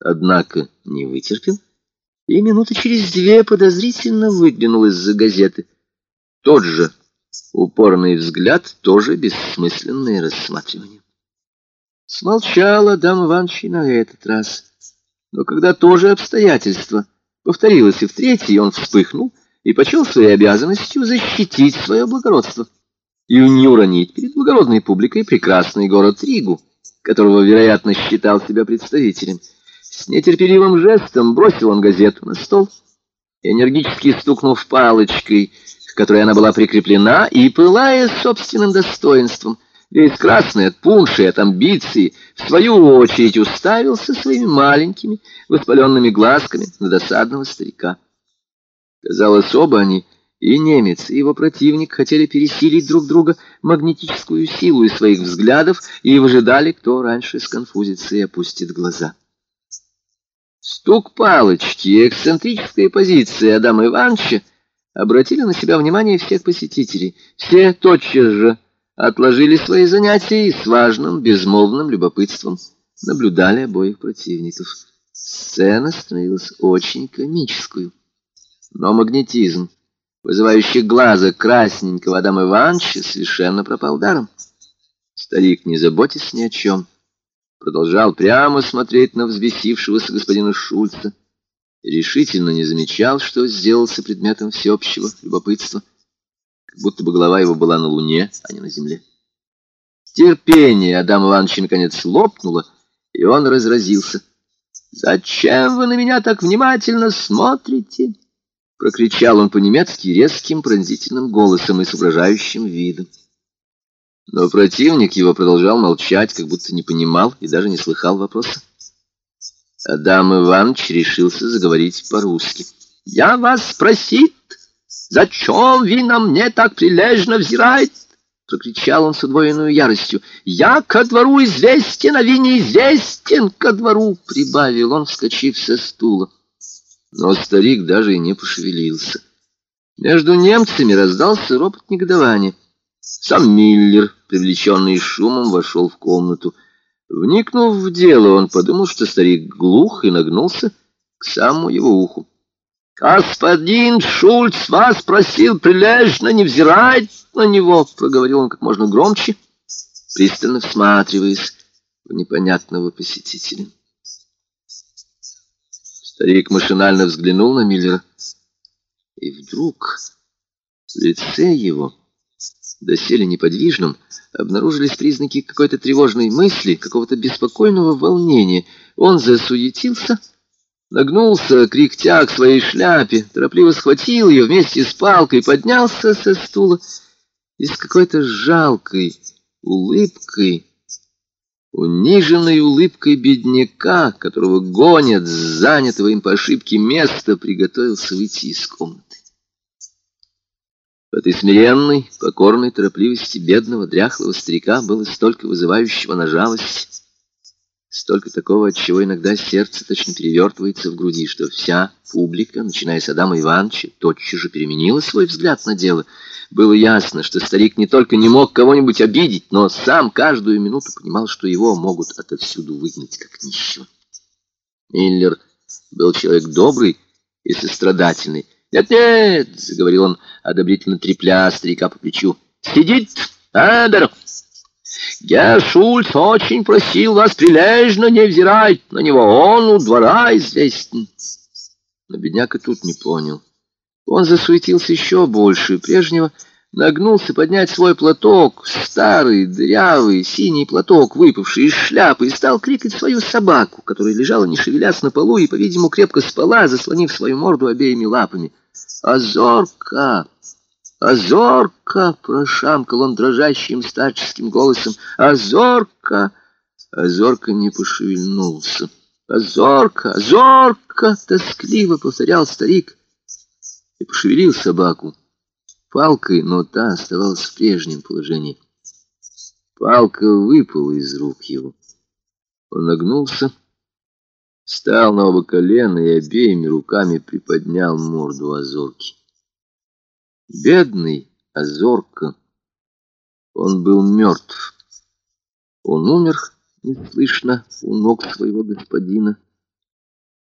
однако не вытерпел, и минуты через две подозрительно выглянул из-за газеты. Тот же упорный взгляд, тоже бессмысленное рассматривание. Смолчал Адам Иванович на этот раз. Но когда то же обстоятельство повторилось и в третий, он вспыхнул и почел своей обязанностью защитить свое благородство и не уронить перед благородной публикой прекрасный город Ригу, которого, вероятно, считал себя представителем. С нетерпеливым жестом бросил он газету на стол, энергически стукнув палочкой, к которой она была прикреплена, и, пылая собственным достоинством, весь красный от пунши от амбиции, в свою очередь уставился своими маленькими воспаленными глазками на досадного старика. Казалось, оба они, и немец, и его противник, хотели пересилить друг друга магнетическую силу из своих взглядов и выжидали, кто раньше сконфузится и опустит глаза. Стук палочки и эксцентрическая позиция Адама Ивановича обратили на себя внимание всех посетителей. Все тотчас же отложили свои занятия и с важным, безмолвным любопытством наблюдали обоих противников. Сцена становилась очень комическую. Но магнетизм, вызывающий глаза красненького Адама Ивановича, совершенно пропал даром. Старик, не заботясь ни о чем, продолжал прямо смотреть на взбесившегося господина Шульца решительно не замечал, что сделался предметом всеобщего любопытства, как будто бы голова его была на луне, а не на земле. Терпение Адама Ивановича наконец лопнуло, и он разразился. «Зачем вы на меня так внимательно смотрите?» Прокричал он по-немецки резким пронзительным голосом и с угрожающим видом. Но противник его продолжал молчать, как будто не понимал и даже не слыхал вопроса. Адам Иванович решился заговорить по-русски. «Я вас спросит, зачем вы на мне так прилежно взираете?» Прокричал он с удвоенной яростью. «Я ко двору известен, а вы неизвестен ко двору!» Прибавил он, вскочив со стула. Но старик даже и не пошевелился. Между немцами раздался ропот негодования. Сам Миллер, привлеченный шумом, вошел в комнату. Вникнув в дело, он подумал, что старик глух и нагнулся к самому его уху. «Господин Шульц вас просил прилежно не взирать на него», — проговорил он как можно громче, пристально всматриваясь в непонятного посетителя. Старик машинально взглянул на Миллера, и вдруг в лице его, доселе неподвижном, обнаружились признаки какой-то тревожной мысли, какого-то беспокойного волнения. Он засуетился, нагнулся, кряхтя к своей шляпе, торопливо схватил ее вместе с палкой, поднялся со стула и с какой-то жалкой улыбкой Униженной улыбкой бедняка, которого гонят с занятого им по ошибке места, приготовился выйти из комнаты. В этой смиренной, покорной торопливости бедного, дряхлого старика было столько вызывающего на жалость, столько такого, от чего иногда сердце точно перевертывается в груди, что вся публика, начиная с Адама Ивановича, тотчас же переменила свой взгляд на дело — было ясно, что старик не только не мог кого-нибудь обидеть, но сам каждую минуту понимал, что его могут отовсюду выгнать, как нищего. Миллер был человек добрый и сострадательный. «Нет-нет», — заговорил он, одобрительно трепля старика по плечу, — «сидит, Адер. Герр Шульц очень просил вас прилежно не взирать на него, он у двора известен». Но бедняк и тут не понял. Он засуетился еще больше прежнего, нагнулся поднять свой платок, старый, дырявый, синий платок, выпавший из шляпы, и стал крикать свою собаку, которая лежала, не шевелясь на полу, и, по-видимому, крепко спала, заслонив свою морду обеими лапами. «Азорка! Азорка!» — прошамкал он дрожащим старческим голосом. «Азорка!» Азорка не пошевельнулся. «Азорка! Азорка!» — тоскливо повторял старик и пошевелил собаку палкой, но та оставалась в прежнем положении. Палка выпала из рук его. Он нагнулся, встал на оба колена и обеими руками приподнял морду Азорки. Бедный Азорка, он был мертв. Он умер неслышно у ног своего господина,